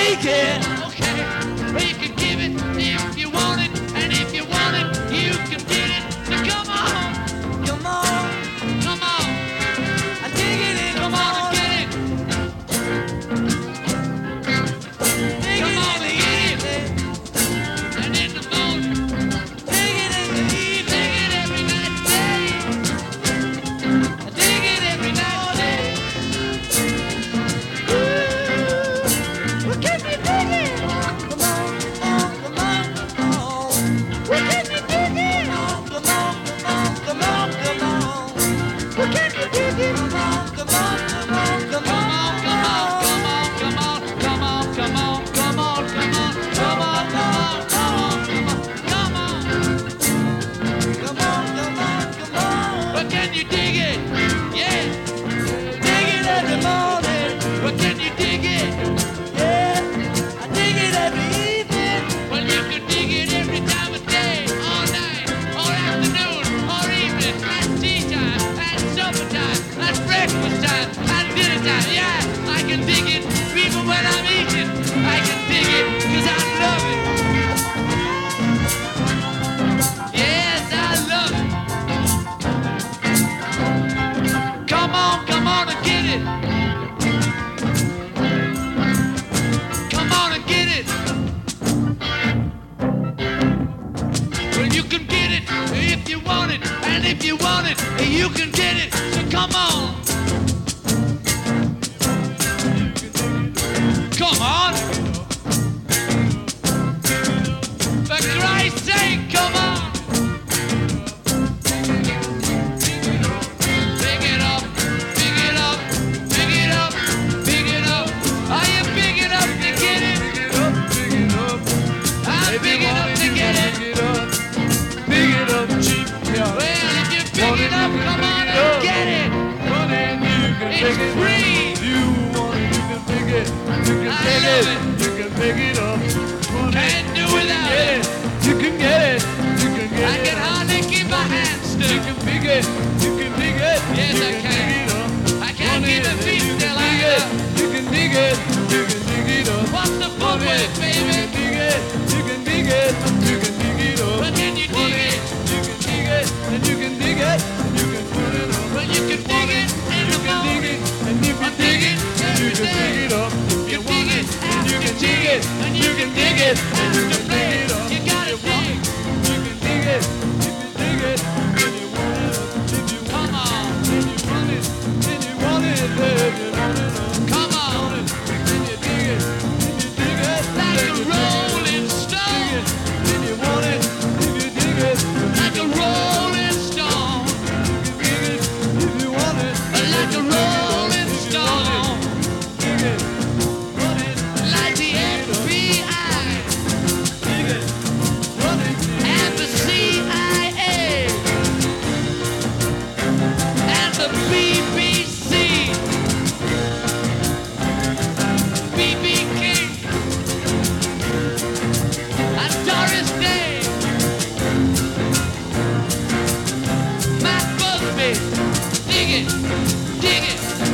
Make it. Okay, Make it. you want it, and if you want it, you can get it. So come on. Come on. For Christ's sake, come on. Pick it up, pick it up, pick it up, pick it up. Are you big enough to get it? I'm big enough to get it. Big it up, you. Well, if you pick it up, come on and get it. Come in, you can it's pick free. it. Free. You want it, you can pick it. You can I pick it. You can pick it up. Come Can't do without it. You can get it. Dig it.